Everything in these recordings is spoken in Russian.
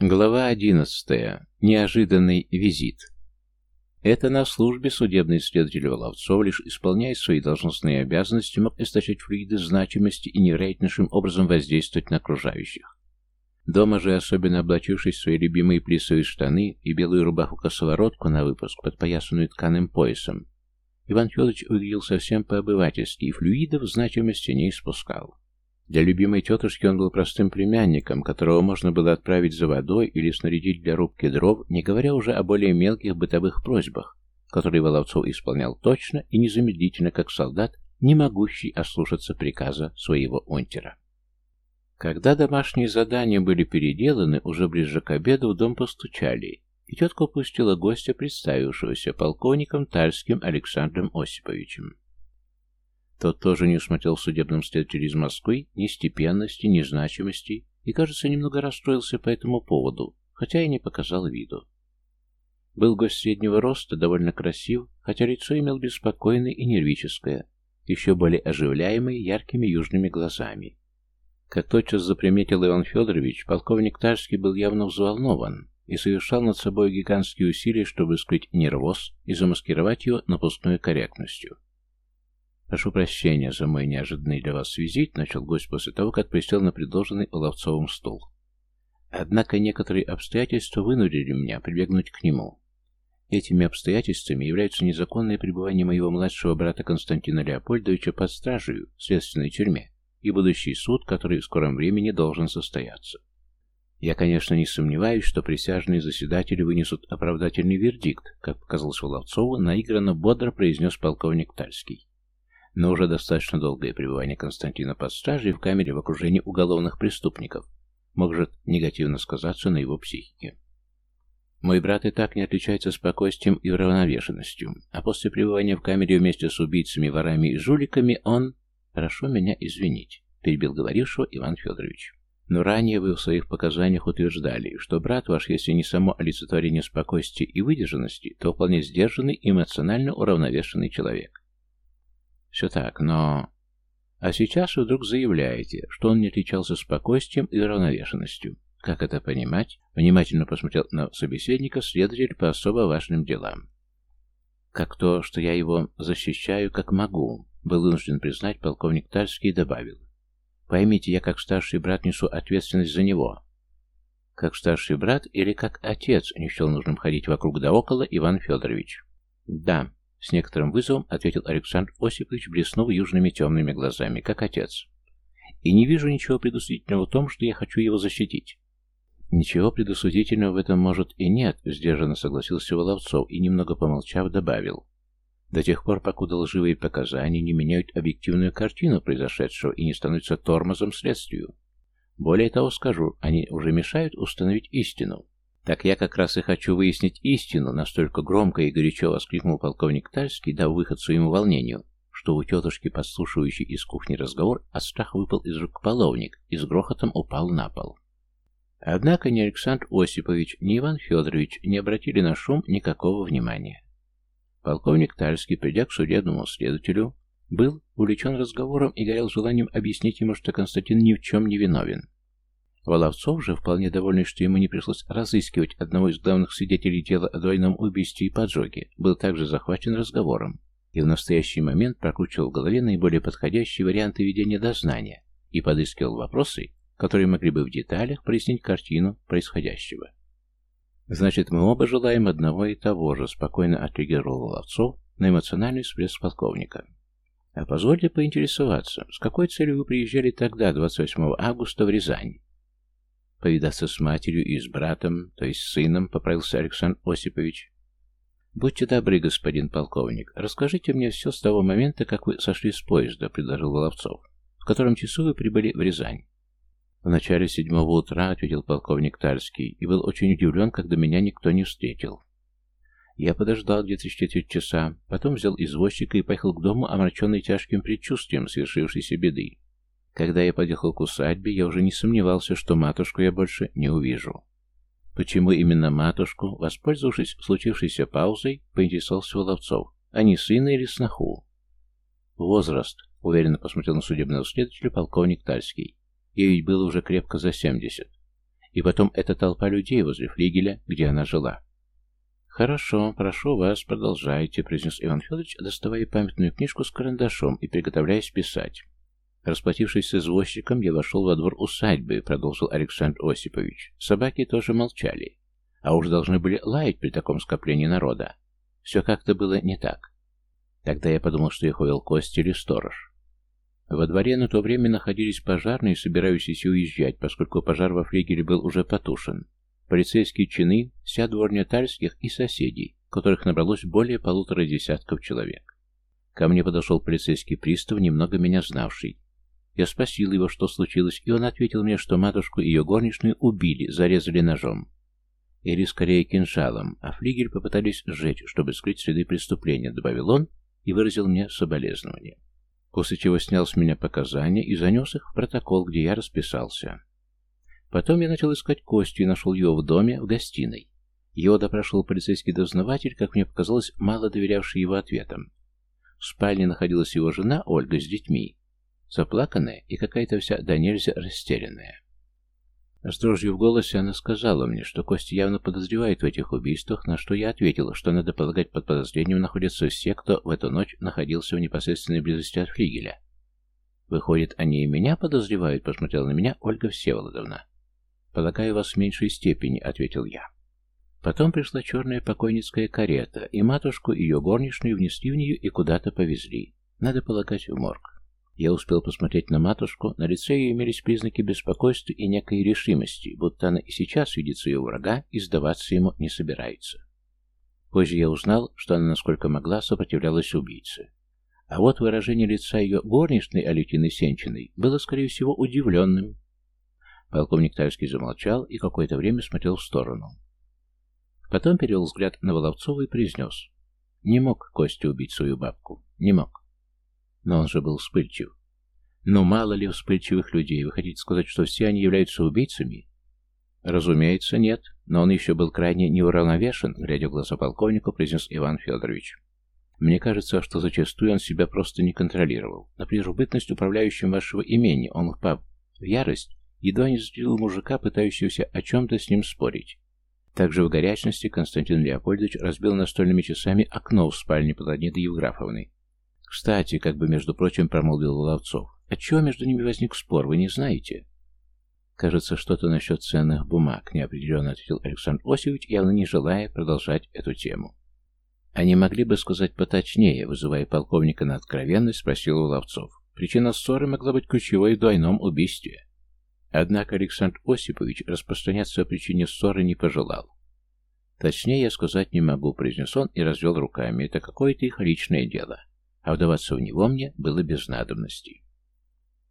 Глава одиннадцатая. Неожиданный визит. Это на службе судебный следователь Воловцов, лишь исполняя свои должностные обязанности, мог источать флюиды значимости и невероятнейшим образом воздействовать на окружающих. Дома же, особенно облачившись в свои любимые плисовые штаны и белую рубаху-косоворотку на выпуск, подпоясанную тканым поясом, Иван Федорович выглядел совсем по-обывательски и флюидов значимости не испускал. Для любимой тетушки он был простым племянником, которого можно было отправить за водой или снарядить для рубки дров, не говоря уже о более мелких бытовых просьбах, которые Воловцов исполнял точно и незамедлительно, как солдат, не могущий ослушаться приказа своего унтера. Когда домашние задания были переделаны, уже ближе к обеду в дом постучали, и тетка упустила гостя, представившегося полковником Тальским Александром Осиповичем. Тот тоже не усмотрел в судебном следователе из Москвы ни степенности, ни значимости, и, кажется, немного расстроился по этому поводу, хотя и не показал виду. Был гость среднего роста, довольно красив, хотя лицо имел беспокойное и нервическое, еще более оживляемое яркими южными глазами. Как тотчас заприметил Иван Федорович, полковник Ташский был явно взволнован и совершал над собой гигантские усилия, чтобы скрыть нервоз и замаскировать его напускной корректностью. «Прошу прощения за мой неожиданный для вас визит», — начал гость после того, как присел на предложенный Уловцовым стул. «Однако некоторые обстоятельства вынудили меня прибегнуть к нему. Этими обстоятельствами являются незаконное пребывание моего младшего брата Константина Леопольдовича под стражей в следственной тюрьме и будущий суд, который в скором времени должен состояться. Я, конечно, не сомневаюсь, что присяжные заседатели вынесут оправдательный вердикт, как показалось Воловцову, наигранно бодро произнес полковник Тальский но уже достаточно долгое пребывание Константина под стражей в камере в окружении уголовных преступников может негативно сказаться на его психике. Мой брат и так не отличается спокойствием и уравновешенностью, а после пребывания в камере вместе с убийцами, ворами и жуликами он... Прошу меня извинить, перебил говорившего Иван Федорович. Но ранее вы в своих показаниях утверждали, что брат ваш, если не само олицетворение спокойствия и выдержанности, то вполне сдержанный и эмоционально уравновешенный человек. Все так, но... А сейчас вы вдруг заявляете, что он не отличался спокойствием и уравновешенностью. Как это понимать? Внимательно посмотрел на собеседника следователь по особо важным делам. Как то, что я его защищаю, как могу, был вынужден признать полковник Тальский и добавил. Поймите, я как старший брат несу ответственность за него. Как старший брат или как отец, не счел нужным ходить вокруг да около Иван Федорович. Да, с некоторым вызовом ответил Александр Осипович, блеснув южными темными глазами, как отец. И не вижу ничего предусудительного в том, что я хочу его защитить. Ничего предусудительного в этом может и нет, сдержанно согласился Воловцов и, немного помолчав, добавил. До тех пор, покуда лживые показания не меняют объективную картину произошедшего и не становятся тормозом следствию. Более того скажу, они уже мешают установить истину. «Так я как раз и хочу выяснить истину», — настолько громко и горячо воскликнул полковник Тальский, дав выход своему волнению, что у тетушки, подслушивающей из кухни разговор, от страха выпал из рук половник и с грохотом упал на пол. Однако ни Александр Осипович, ни Иван Федорович не обратили на шум никакого внимания. Полковник Тальский, придя к судебному следователю, был увлечен разговором и горел желанием объяснить ему, что Константин ни в чем не виновен, Воловцов же, вполне довольный, что ему не пришлось разыскивать одного из главных свидетелей дела о двойном убийстве и поджоге, был также захвачен разговором и в настоящий момент прокручивал в голове наиболее подходящие варианты ведения дознания и подыскивал вопросы, которые могли бы в деталях прояснить картину происходящего. «Значит, мы оба желаем одного и того же», — спокойно отреагировал Воловцов на эмоциональный всплеск полковника. «А позвольте поинтересоваться, с какой целью вы приезжали тогда, 28 августа, в Рязань?» Повидаться с матерью и с братом, то есть с сыном, поправился Александр Осипович. «Будьте добры, господин полковник, расскажите мне все с того момента, как вы сошли с поезда», — предложил Воловцов. «В котором часу вы прибыли в Рязань?» «В начале седьмого утра», — ответил полковник Тарский, и был очень удивлен, когда меня никто не встретил. Я подождал где-то четверть часа, потом взял извозчика и поехал к дому, омраченный тяжким предчувствием свершившейся беды. Когда я подъехал к усадьбе, я уже не сомневался, что матушку я больше не увижу. Почему именно матушку, воспользовавшись случившейся паузой, поинтересовался Воловцов, а не сына или сноху? Возраст, уверенно посмотрел на судебного следователя полковник Тальский. Ей ведь было уже крепко за семьдесят. И потом эта толпа людей возле флигеля, где она жила. «Хорошо, прошу вас, продолжайте», — произнес Иван Федорович, доставая памятную книжку с карандашом и приготовляясь писать. Расплатившись с извозчиком, я вошел во двор усадьбы, продолжил Александр Осипович. Собаки тоже молчали. А уж должны были лаять при таком скоплении народа. Все как-то было не так. Тогда я подумал, что их увел Костя или сторож. Во дворе на то время находились пожарные, собирающиеся уезжать, поскольку пожар во флигеле был уже потушен. Полицейские чины, вся дворня Тальских и соседей, которых набралось более полутора десятков человек. Ко мне подошел полицейский пристав, немного меня знавший. Я спросил его, что случилось, и он ответил мне, что матушку и ее горничную убили, зарезали ножом. Или скорее кинжалом, а флигель попытались сжечь, чтобы скрыть следы преступления, добавил он и выразил мне соболезнование после чего снял с меня показания и занес их в протокол, где я расписался. Потом я начал искать Костю и нашел его в доме, в гостиной. Его допрашивал полицейский дознаватель, как мне показалось, мало доверявший его ответам. В спальне находилась его жена Ольга с детьми, заплаканная и какая-то вся до нельзя растерянная. С дрожью в голосе она сказала мне, что Костя явно подозревает в этих убийствах, на что я ответил, что надо полагать под подозрением находятся все, кто в эту ночь находился в непосредственной близости от флигеля. «Выходит, они и меня подозревают?» — посмотрела на меня Ольга Всеволодовна. «Полагаю, вас в меньшей степени», — ответил я. Потом пришла черная покойницкая карета, и матушку и ее горничную внесли в нее и куда-то повезли. Надо полагать, в морг. Я успел посмотреть на матушку, на лице ее имелись признаки беспокойства и некой решимости, будто она и сейчас видит своего врага и сдаваться ему не собирается. Позже я узнал, что она, насколько могла, сопротивлялась убийце. А вот выражение лица ее горничной Алютины Сенчиной было, скорее всего, удивленным. Полковник Тальский замолчал и какое-то время смотрел в сторону. Потом перевел взгляд на Воловцова и произнес. Не мог Костя убить свою бабку. Не мог. Но он же был вспыльчив. Но мало ли вспыльчивых людей? Вы хотите сказать, что все они являются убийцами? Разумеется, нет. Но он еще был крайне неуравновешен, глядя в глаза полковнику, произнес Иван Федорович. Мне кажется, что зачастую он себя просто не контролировал. Например, в бытность управляющим вашего имени он впав в ярость, едва не застрелил мужика, пытающегося о чем-то с ним спорить. Также в горячности Константин Леопольдович разбил настольными часами окно в спальне Планеты Евграфовны, «Кстати, как бы, между прочим, промолвил Ловцов, отчего между ними возник спор, вы не знаете?» «Кажется, что-то насчет ценных бумаг», — неопределенно ответил Александр Осипович, явно не желая продолжать эту тему. «Они могли бы сказать поточнее», — вызывая полковника на откровенность, спросил у Ловцов. «Причина ссоры могла быть ключевой в двойном убийстве». Однако Александр Осипович распространяться о причине ссоры не пожелал. «Точнее я сказать не могу», — произнес он и развел руками. «Это какое-то их личное дело а вдаваться в него мне было без надобности.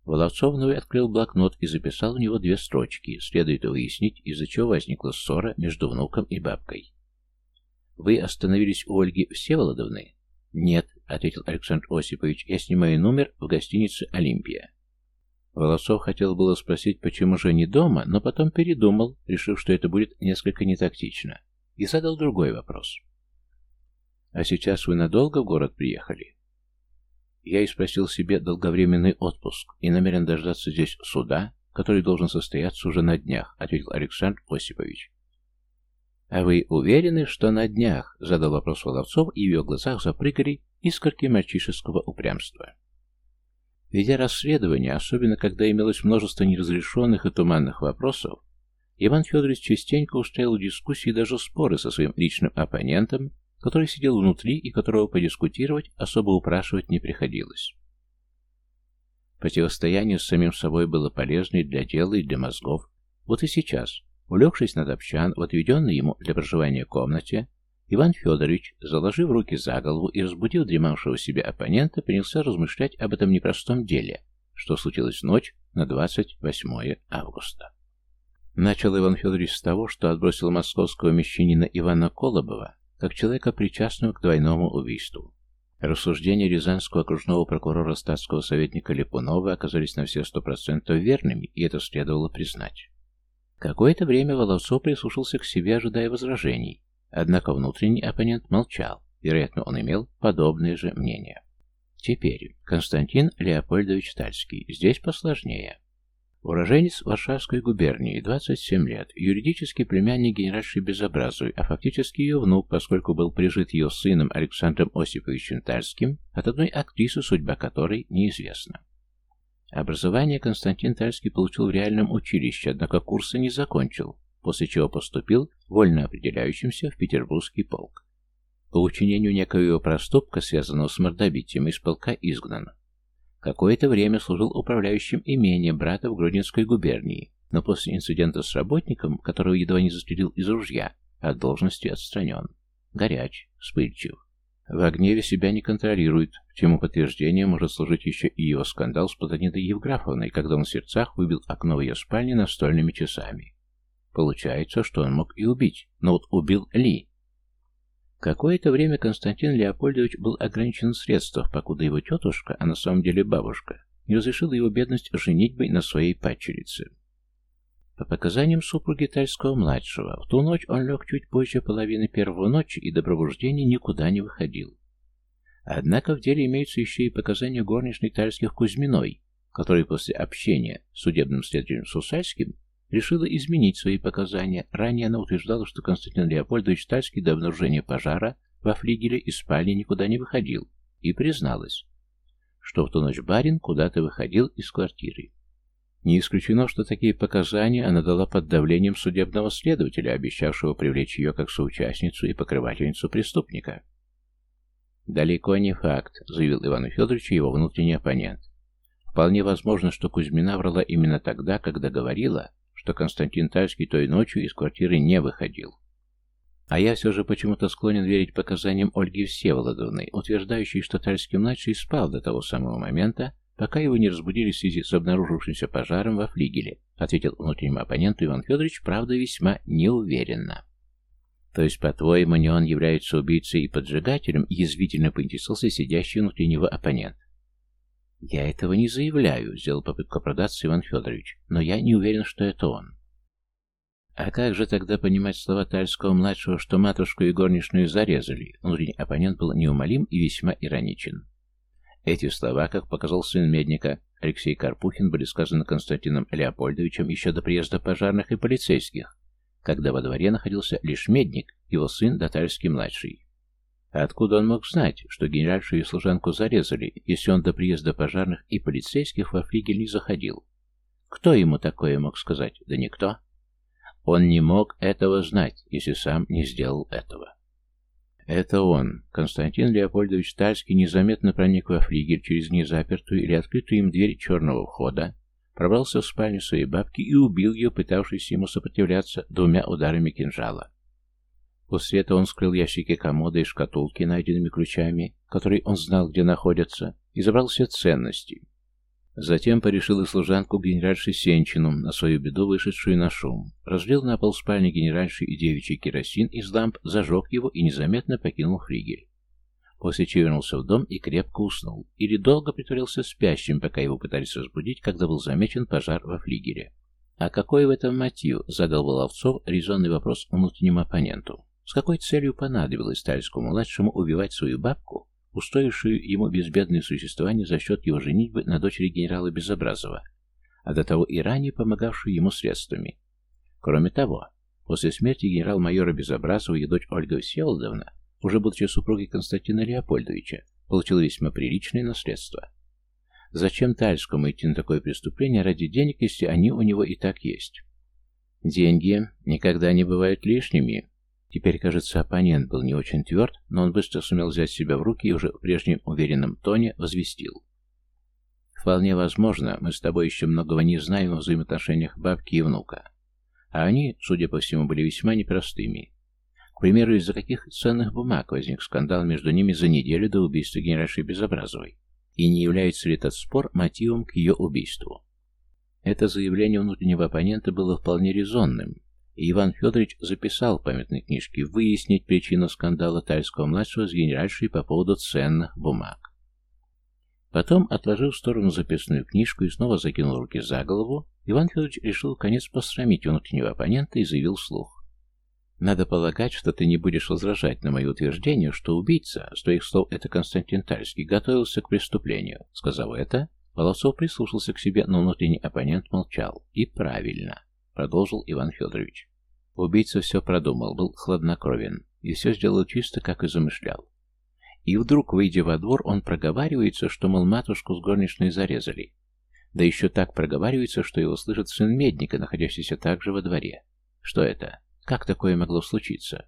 Воловцов вновь открыл блокнот и записал в него две строчки. Следует выяснить, из-за чего возникла ссора между внуком и бабкой. «Вы остановились у Ольги Всеволодовны?» «Нет», — ответил Александр Осипович, — «я снимаю номер в гостинице «Олимпия». Волосов хотел было спросить, почему же не дома, но потом передумал, решив, что это будет несколько нетактично, и задал другой вопрос. «А сейчас вы надолго в город приехали?» Я и спросил себе долговременный отпуск и намерен дождаться здесь суда, который должен состояться уже на днях, ответил Александр Осипович. «А вы уверены, что на днях?» — задал вопрос Воловцов, и в ее глазах запрыгали искорки мальчишеского упрямства. Ведя расследование, особенно когда имелось множество неразрешенных и туманных вопросов, Иван Федорович частенько устраивал дискуссии и даже споры со своим личным оппонентом, который сидел внутри и которого подискутировать особо упрашивать не приходилось. Противостояние с самим собой было полезно и для дела, и для мозгов. Вот и сейчас, улегшись над общан в отведенной ему для проживания комнате, Иван Федорович, заложив руки за голову и разбудив дремавшего себя оппонента, принялся размышлять об этом непростом деле, что случилось в ночь на 28 августа. Начал Иван Федорович с того, что отбросил московского мещанина Ивана Колобова как человека, причастного к двойному убийству. Рассуждения рязанского окружного прокурора статского советника Липунова оказались на все сто процентов верными, и это следовало признать. Какое-то время Воловцов прислушался к себе, ожидая возражений, однако внутренний оппонент молчал, вероятно, он имел подобное же мнение. Теперь Константин Леопольдович Тальский. Здесь посложнее. Уроженец Варшавской губернии, 27 лет, юридический племянник генеральши Безобразовой, а фактически ее внук, поскольку был прижит ее сыном Александром Осиповичем Тальским, от одной актрисы, судьба которой неизвестна. Образование Константин Тальский получил в реальном училище, однако курсы не закончил, после чего поступил вольно определяющимся в Петербургский полк. По учинению некоего проступка, связанного с мордобитием, из полка изгнан. Какое-то время служил управляющим имением брата в Гродненской губернии, но после инцидента с работником, которого едва не застрелил из ружья, от должности отстранен. Горяч, вспыльчив. В гневе себя не контролирует, чему подтверждением может служить еще и его скандал с Платонидой Евграфовной, когда он в сердцах выбил окно в ее спальне настольными часами. Получается, что он мог и убить, но вот убил ли? Какое-то время Константин Леопольдович был ограничен в средствах, покуда его тетушка, а на самом деле бабушка, не разрешила его бедность женитьбой на своей падчерице. По показаниям супруги Тальского-младшего, в ту ночь он лег чуть позже половины первого ночи и до пробуждения никуда не выходил. Однако в деле имеются еще и показания горничной Тальских Кузьминой, которой после общения с судебным следователем Сусальским решила изменить свои показания. Ранее она утверждала, что Константин Леопольдович Тальский до обнаружения пожара во флигеле из спальни никуда не выходил, и призналась, что в ту ночь барин куда-то выходил из квартиры. Не исключено, что такие показания она дала под давлением судебного следователя, обещавшего привлечь ее как соучастницу и покрывательницу преступника. «Далеко не факт», — заявил Иван Федорович его внутренний оппонент. «Вполне возможно, что Кузьмина врала именно тогда, когда говорила, что Константин Тальский той ночью из квартиры не выходил. А я все же почему-то склонен верить показаниям Ольги Всеволодовны, утверждающей, что Тальский-младший спал до того самого момента, пока его не разбудили в связи с обнаружившимся пожаром во флигеле, ответил внутреннему оппоненту Иван Федорович, правда, весьма неуверенно. То есть, по-твоему, не он является убийцей и поджигателем, язвительно поинтересовался сидящий внутри него оппонент. «Я этого не заявляю», — сделал попытку оправдаться Иван Федорович, «но я не уверен, что это он». А как же тогда понимать слова Тальского-младшего, что матушку и горничную зарезали? Внутренний оппонент был неумолим и весьма ироничен. Эти слова, как показал сын Медника, Алексей Карпухин, были сказаны Константином Леопольдовичем еще до приезда пожарных и полицейских, когда во дворе находился лишь Медник, его сын Дотальский-младший. А откуда он мог знать, что генеральшу и служанку зарезали, если он до приезда пожарных и полицейских во флигель не заходил? Кто ему такое мог сказать? Да никто. Он не мог этого знать, если сам не сделал этого. Это он, Константин Леопольдович Тальский, незаметно проник во флигель через незапертую или открытую им дверь черного входа, пробрался в спальню своей бабки и убил ее, пытавшись ему сопротивляться двумя ударами кинжала. После этого он скрыл ящики комода и шкатулки, найденными ключами, которые он знал, где находятся, и забрал все ценности. Затем порешил и служанку генеральши Сенчину, на свою беду вышедшую на шум. Разлил на пол спальни генеральши и девичий керосин из ламп, зажег его и незаметно покинул флигель. После чего вернулся в дом и крепко уснул. Или долго притворился спящим, пока его пытались разбудить, когда был замечен пожар во флигеле. «А какой в этом мотив?» — задал Воловцов резонный вопрос внутреннему оппоненту. С какой целью понадобилось Тальскому-младшему убивать свою бабку, устроившую ему безбедное существование за счет его женитьбы на дочери генерала Безобразова, а до того и ранее помогавшую ему средствами? Кроме того, после смерти генерал-майора Безобразова ее дочь Ольга Всеволодовна, уже будучи супругой Константина Леопольдовича, получила весьма приличное наследство. Зачем Тальскому идти на такое преступление ради денег, если они у него и так есть? Деньги никогда не бывают лишними, Теперь, кажется, оппонент был не очень тверд, но он быстро сумел взять себя в руки и уже в прежнем уверенном тоне возвестил. «Вполне возможно, мы с тобой еще многого не знаем о взаимоотношениях бабки и внука. А они, судя по всему, были весьма непростыми. К примеру, из-за каких ценных бумаг возник скандал между ними за неделю до убийства генеральшей Безобразовой? И не является ли этот спор мотивом к ее убийству?» Это заявление внутреннего оппонента было вполне резонным, и Иван Федорович записал в памятной книжке выяснить причину скандала Тальского-младшего с генеральшей по поводу ценных бумаг. Потом, отложив в сторону записную книжку и снова закинул руки за голову, Иван Федорович решил конец посрамить внутреннего оппонента и заявил вслух. «Надо полагать, что ты не будешь возражать на мое утверждение, что убийца, с твоих слов это Константин Тальский, готовился к преступлению». Сказав это, Волосов прислушался к себе, но внутренний оппонент молчал. И правильно, продолжил Иван Федорович. Убийца все продумал, был хладнокровен и все сделал чисто, как и замышлял. И вдруг, выйдя во двор, он проговаривается, что, мол, матушку с горничной зарезали. Да еще так проговаривается, что его слышит сын Медника, находящийся также во дворе. Что это? Как такое могло случиться?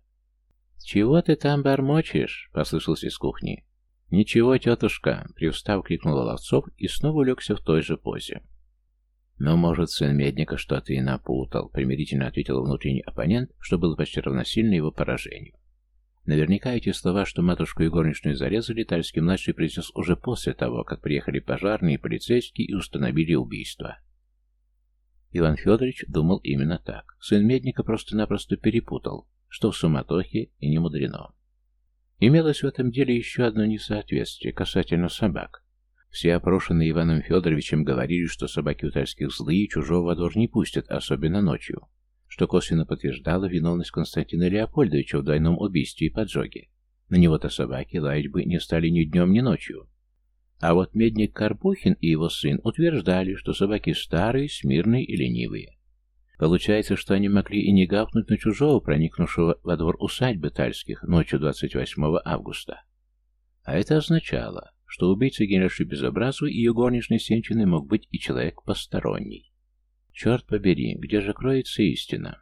«Чего ты там бормочешь?» — послышался из кухни. «Ничего, тетушка!» — привстав, крикнул Ловцов и снова улегся в той же позе. «Ну, может, сын Медника что-то и напутал», — примирительно ответил внутренний оппонент, что было почти равносильно его поражению. Наверняка эти слова, что матушку и горничную зарезали, Тальский-младший произнес уже после того, как приехали пожарные и полицейские и установили убийство. Иван Федорович думал именно так. Сын Медника просто-напросто перепутал, что в суматохе и не мудрено. Имелось в этом деле еще одно несоответствие касательно собак. Все опрошенные Иваном Федоровичем говорили, что собаки у тальских злые, чужого во двор не пустят, особенно ночью, что косвенно подтверждало виновность Константина Леопольдовича в двойном убийстве и поджоге. На него-то собаки лаять бы не стали ни днем, ни ночью. А вот медник Карпухин и его сын утверждали, что собаки старые, смирные и ленивые. Получается, что они могли и не гавкнуть на чужого, проникнувшего во двор усадьбы Тальских ночью 28 августа. А это означало, что убийца генеральши Безобразовой и ее горничной Сенчиной мог быть и человек посторонний. Черт побери, где же кроется истина?